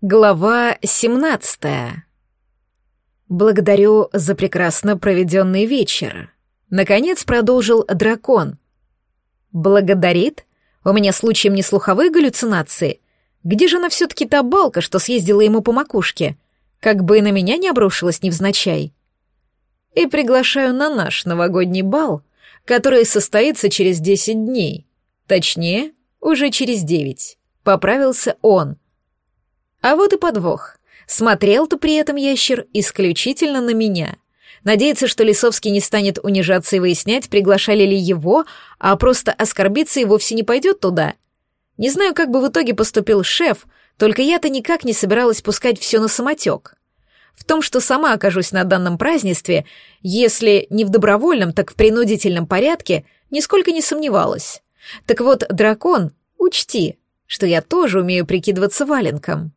Глава 17. Благодарю за прекрасно проведенный вечер. Наконец продолжил дракон. Благодарит? У меня случаем не слуховые галлюцинации. Где же она все-таки та балка, что съездила ему по макушке? Как бы и на меня не обрушилась невзначай. И приглашаю на наш новогодний бал, который состоится через десять дней. Точнее, уже через девять. Поправился он — а вот и подвох. Смотрел-то при этом ящер исключительно на меня. Надеется, что Лисовский не станет унижаться и выяснять, приглашали ли его, а просто оскорбиться и вовсе не пойдет туда. Не знаю, как бы в итоге поступил шеф, только я-то никак не собиралась пускать все на самотек. В том, что сама окажусь на данном празднестве, если не в добровольном, так в принудительном порядке, нисколько не сомневалась. Так вот, дракон, учти, что я тоже умею прикидываться валенком.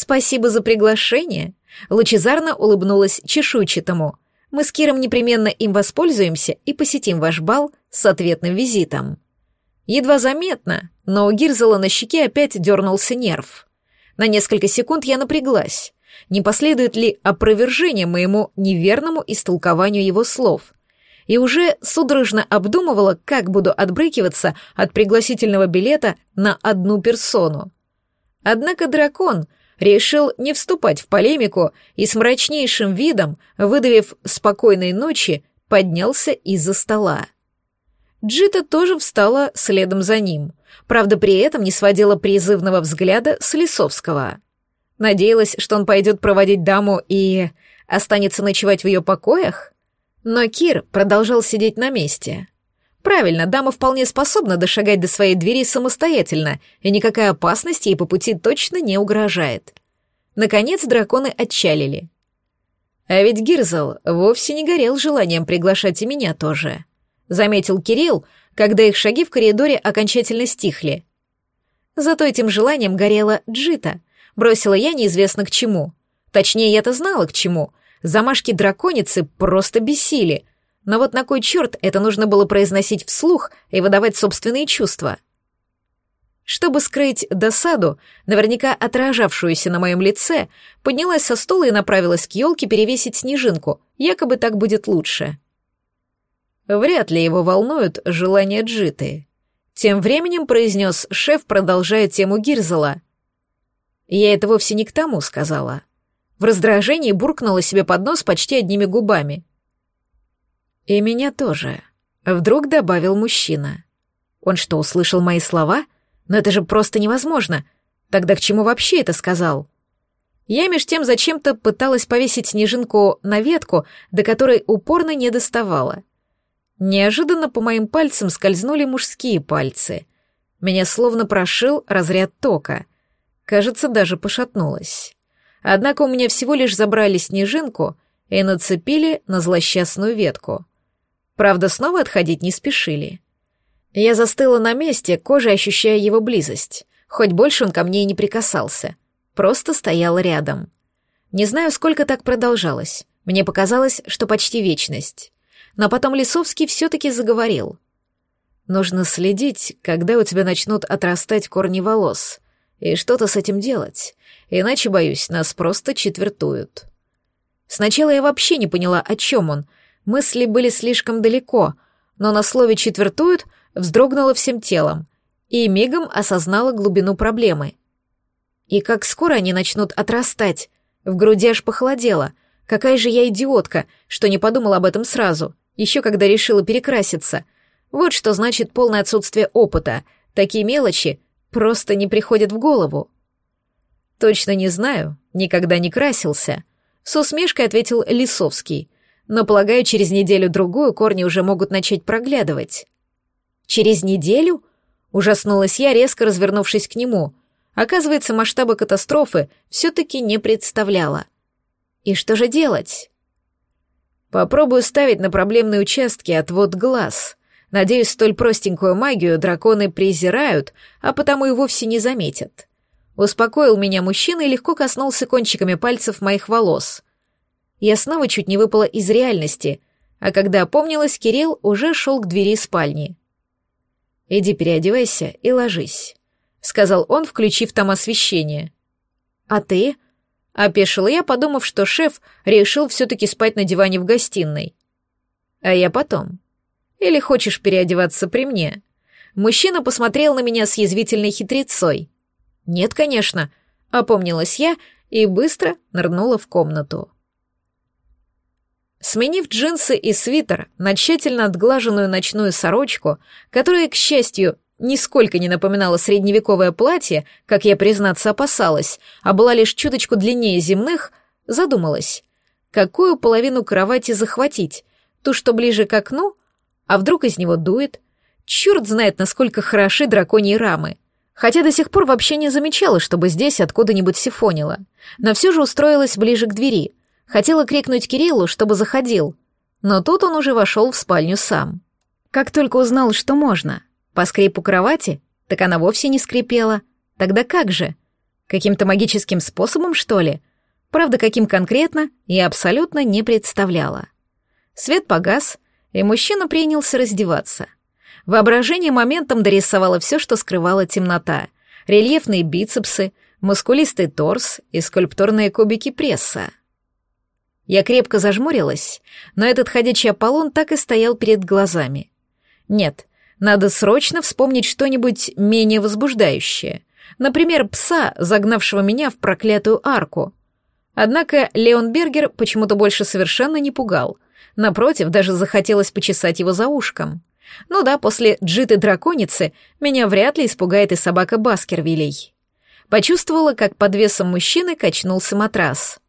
«Спасибо за приглашение», — лучезарно улыбнулась чешуйчатому. «Мы с Киром непременно им воспользуемся и посетим ваш бал с ответным визитом». Едва заметно, но у Гирзела на щеке опять дернулся нерв. На несколько секунд я напряглась. Не последует ли опровержение моему неверному истолкованию его слов? И уже судорожно обдумывала, как буду отбрыкиваться от пригласительного билета на одну персону. Однако дракон решил не вступать в полемику и с мрачнейшим видом, выдавив спокойной ночи, поднялся из-за стола. Джита тоже встала следом за ним, правда, при этом не сводила призывного взгляда с Лисовского. Надеялась, что он пойдет проводить даму и останется ночевать в ее покоях? Но Кир продолжал сидеть на месте. Правильно, дама вполне способна дошагать до своей двери самостоятельно, и никакая опасность ей по пути точно не угрожает. Наконец драконы отчалили. А ведь Гирзл вовсе не горел желанием приглашать и меня тоже. Заметил Кирилл, когда их шаги в коридоре окончательно стихли. Зато этим желанием горела Джита. Бросила я неизвестно к чему. Точнее, я-то знала к чему. Замашки драконицы просто бесили — но вот на кой черт это нужно было произносить вслух и выдавать собственные чувства? Чтобы скрыть досаду, наверняка отражавшуюся на моем лице, поднялась со стула и направилась к елке перевесить снежинку, якобы так будет лучше. Вряд ли его волнуют желания Джиты. Тем временем произнес шеф, продолжая тему Гирзела. Я это вовсе не к тому сказала. В раздражении буркнула себе под нос почти одними губами. «И меня тоже», — вдруг добавил мужчина. «Он что, услышал мои слова? Но это же просто невозможно. Тогда к чему вообще это сказал?» Я меж тем зачем-то пыталась повесить снежинку на ветку, до которой упорно не доставала. Неожиданно по моим пальцам скользнули мужские пальцы. Меня словно прошил разряд тока. Кажется, даже пошатнулась. Однако у меня всего лишь забрали снежинку и нацепили на злосчастную ветку. Правда, снова отходить не спешили. Я застыла на месте, кожей ощущая его близость. Хоть больше он ко мне и не прикасался. Просто стоял рядом. Не знаю, сколько так продолжалось. Мне показалось, что почти вечность. Но потом Лисовский все-таки заговорил. Нужно следить, когда у тебя начнут отрастать корни волос, и что-то с этим делать, иначе, боюсь, нас просто четвертуют. Сначала я вообще не поняла, о чем он, Мысли были слишком далеко, но на слове «четвертуют» вздрогнула всем телом и мигом осознала глубину проблемы. И как скоро они начнут отрастать? В груди аж похолодело. Какая же я идиотка, что не подумала об этом сразу, еще когда решила перекраситься. Вот что значит полное отсутствие опыта. Такие мелочи просто не приходят в голову. Точно не знаю, никогда не красился. С усмешкой ответил Лисовский — но, полагаю, через неделю-другую корни уже могут начать проглядывать. Через неделю? Ужаснулась я, резко развернувшись к нему. Оказывается, масштаба катастрофы все-таки не представляла. И что же делать? Попробую ставить на проблемные участки отвод глаз. Надеюсь, столь простенькую магию драконы презирают, а потому и вовсе не заметят. Успокоил меня мужчина и легко коснулся кончиками пальцев моих волос я снова чуть не выпала из реальности, а когда опомнилась, Кирилл уже шел к двери спальни. «Иди переодевайся и ложись», — сказал он, включив там освещение. «А ты?» — опешила я, подумав, что шеф решил все-таки спать на диване в гостиной. «А я потом. Или хочешь переодеваться при мне?» Мужчина посмотрел на меня с язвительной хитрецой. «Нет, конечно», — опомнилась я и быстро нырнула в комнату. Сменив джинсы и свитер на тщательно отглаженную ночную сорочку, которая, к счастью, нисколько не напоминала средневековое платье, как я, признаться, опасалась, а была лишь чуточку длиннее земных, задумалась, какую половину кровати захватить, ту, что ближе к окну, а вдруг из него дует, черт знает, насколько хороши драконьи рамы, хотя до сих пор вообще не замечала, чтобы здесь откуда-нибудь сифонило, но все же устроилась ближе к двери, хотела крикнуть Кириллу, чтобы заходил, но тут он уже вошел в спальню сам. Как только узнал, что можно, по скрипу кровати? Так она вовсе не скрипела. Тогда как же? Каким-то магическим способом, что ли? Правда, каким конкретно, я абсолютно не представляла. Свет погас, и мужчина принялся раздеваться. Воображение моментом дорисовало все, что скрывала темнота. Рельефные бицепсы, мускулистый торс и скульптурные кубики пресса. Я крепко зажмурилась, но этот ходячий Аполлон так и стоял перед глазами. Нет, надо срочно вспомнить что-нибудь менее возбуждающее. Например, пса, загнавшего меня в проклятую арку. Однако Леон Бергер почему-то больше совершенно не пугал. Напротив, даже захотелось почесать его за ушком. Ну да, после джиты-драконицы меня вряд ли испугает и собака Баскервилей. Почувствовала, как под весом мужчины качнулся матрас.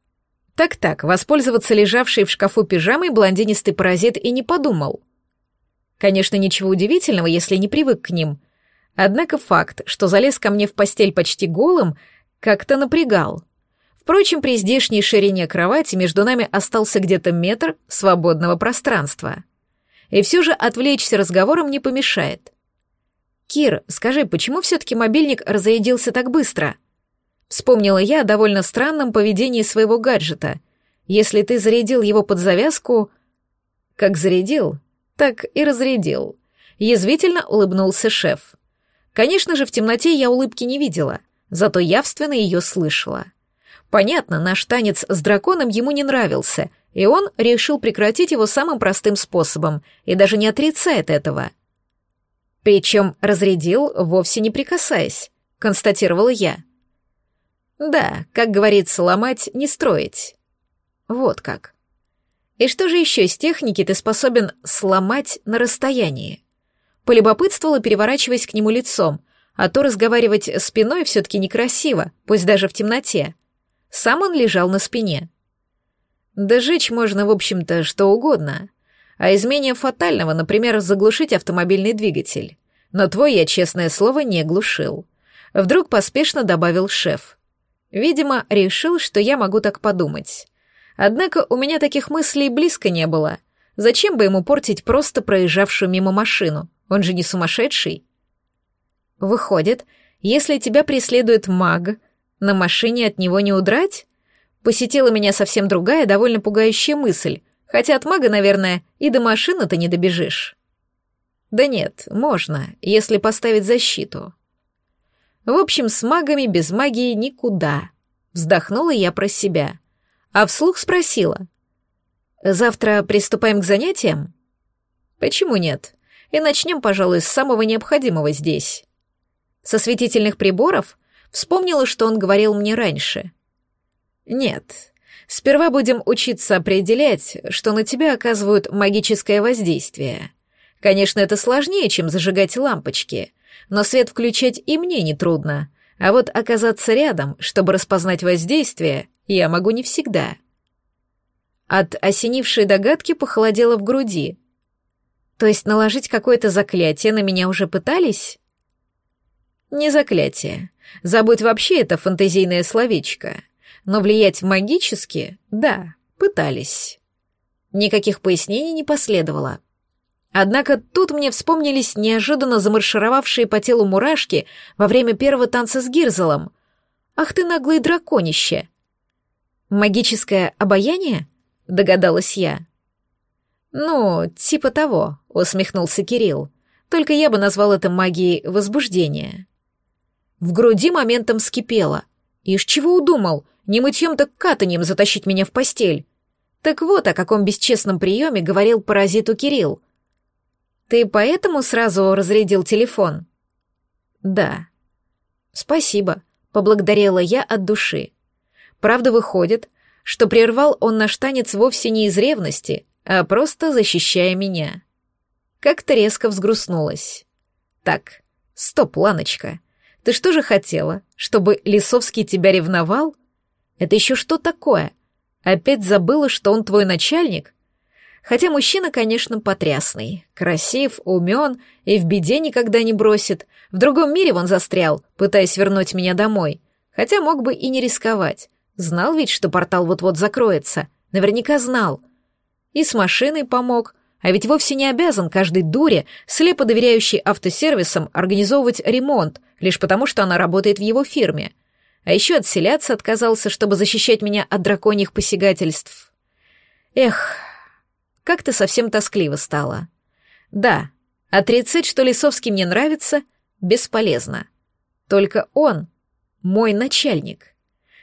Так-так, воспользоваться лежавшей в шкафу пижамой блондинистый паразит и не подумал. Конечно, ничего удивительного, если не привык к ним. Однако факт, что залез ко мне в постель почти голым, как-то напрягал. Впрочем, при здешней ширине кровати между нами остался где-то метр свободного пространства. И все же отвлечься разговором не помешает. «Кир, скажи, почему все-таки мобильник разрядился так быстро?» Вспомнила я о довольно странном поведении своего гаджета. Если ты зарядил его под завязку... Как зарядил, так и разрядил. Язвительно улыбнулся шеф. Конечно же, в темноте я улыбки не видела, зато явственно ее слышала. Понятно, наш танец с драконом ему не нравился, и он решил прекратить его самым простым способом, и даже не отрицает этого. Причем разрядил, вовсе не прикасаясь, констатировала я. Да, как говорится, ломать, не строить. Вот как. И что же еще из техники ты способен сломать на расстоянии? Полюбопытствовала, переворачиваясь к нему лицом, а то разговаривать спиной все-таки некрасиво, пусть даже в темноте. Сам он лежал на спине. Да жечь можно, в общем-то, что угодно. А из фатального, например, заглушить автомобильный двигатель. Но твой я, честное слово, не глушил. Вдруг поспешно добавил шеф. Видимо, решил, что я могу так подумать. Однако у меня таких мыслей близко не было. Зачем бы ему портить просто проезжавшую мимо машину? Он же не сумасшедший. Выходит, если тебя преследует маг, на машине от него не удрать? Посетила меня совсем другая, довольно пугающая мысль, хотя от мага, наверное, и до машины-то не добежишь. Да нет, можно, если поставить защиту. В общем, с магами без магии никуда. Вздохнула я про себя а вслух спросила. «Завтра приступаем к занятиям?» «Почему нет? И начнем, пожалуй, с самого необходимого здесь». Со светительных приборов вспомнила, что он говорил мне раньше. «Нет, сперва будем учиться определять, что на тебя оказывают магическое воздействие. Конечно, это сложнее, чем зажигать лампочки, но свет включать и мне нетрудно, а вот оказаться рядом, чтобы распознать воздействие, я могу не всегда. От осенившей догадки похолодело в груди. То есть наложить какое-то заклятие на меня уже пытались? Не заклятие. Забудь вообще это фантазийное словечко. Но влиять магически, да, пытались. Никаких пояснений не последовало. Однако тут мне вспомнились неожиданно замаршировавшие по телу мурашки во время первого танца с Гирзелом. «Ах ты наглый драконище!» «Магическое обаяние?» — догадалась я. «Ну, типа того», — усмехнулся Кирилл. «Только я бы назвал это магией возбуждения». В груди моментом скипело. Ишь чего удумал? Не мытьем так катанием затащить меня в постель. Так вот, о каком бесчестном приеме говорил паразиту Кирилл. Ты поэтому сразу разрядил телефон? Да. Спасибо, поблагодарила я от души. Правда, выходит, что прервал он наш танец вовсе не из ревности, а просто защищая меня. Как-то резко взгрустнулась. Так, стоп, Ланочка, ты что же хотела, чтобы Лисовский тебя ревновал? Это еще что такое? Опять забыла, что он твой начальник? Хотя мужчина, конечно, потрясный, красив, умен и в беде никогда не бросит. В другом мире он застрял, пытаясь вернуть меня домой. Хотя мог бы и не рисковать. Знал ведь, что портал вот-вот закроется. Наверняка знал. И с машиной помог. А ведь вовсе не обязан каждой дуре, слепо доверяющей автосервисам, организовывать ремонт, лишь потому, что она работает в его фирме. А еще отселяться отказался, чтобы защищать меня от драконьих посягательств. Эх, как-то совсем тоскливо стало. Да, отрицать, что Лисовский мне нравится, бесполезно. Только он — мой начальник.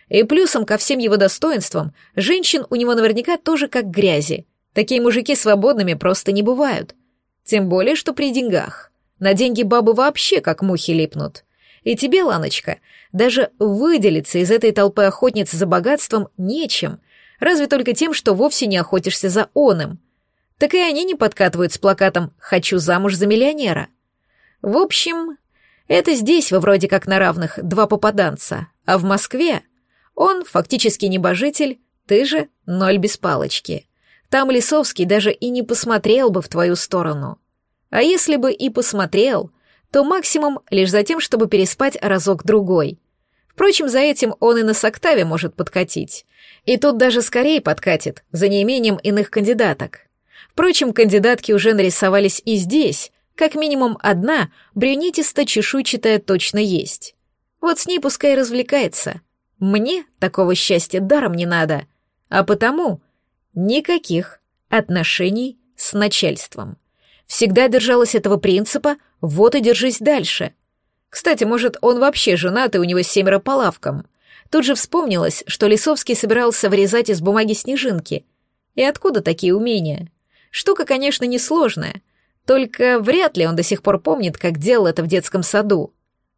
И плюсом ко всем его достоинствам, женщин у него наверняка тоже как грязи. Такие мужики свободными просто не бывают. Тем более, что при деньгах. На деньги бабы вообще как мухи липнут. И тебе, Ланочка, даже выделиться из этой толпы охотниц за богатством нечем, разве только тем, что вовсе не охотишься за оным. Так и они не подкатывают с плакатом «Хочу замуж за миллионера». В общем, это здесь вы вроде как на равных два попаданца, а в Москве он фактически небожитель, ты же ноль без палочки. Там Лисовский даже и не посмотрел бы в твою сторону. А если бы и посмотрел, то максимум лишь за тем, чтобы переспать разок-другой. Впрочем, за этим он и на Соктаве может подкатить. И тут даже скорее подкатит, за неимением иных кандидаток. Впрочем, кандидатки уже нарисовались и здесь, как минимум одна брюнетисто-чешуйчатая точно есть. Вот с ней пускай развлекается. Мне такого счастья даром не надо, а потому никаких отношений с начальством. Всегда держалась этого принципа, вот и держись дальше. Кстати, может, он вообще женат, и у него семеро по лавкам. Тут же вспомнилось, что Лисовский собирался вырезать из бумаги снежинки. И откуда такие умения? Штука, конечно, несложная, только вряд ли он до сих пор помнит, как делал это в детском саду.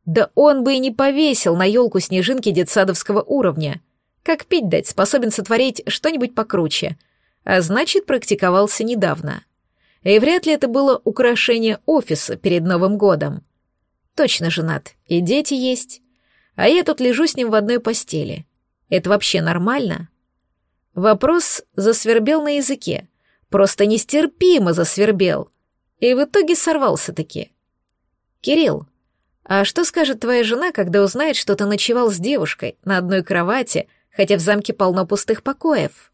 Да он бы и не повесил на елку снежинки детсадовского уровня. Как пить дать, способен сотворить что-нибудь покруче. А значит, практиковался недавно. И вряд ли это было украшение офиса перед Новым годом. Точно женат, и дети есть. А я тут лежу с ним в одной постели. Это вообще нормально? Вопрос засвербел на языке. Просто нестерпимо засвербел. И в итоге сорвался-таки. «Кирилл, а что скажет твоя жена, когда узнает, что ты ночевал с девушкой на одной кровати, хотя в замке полно пустых покоев?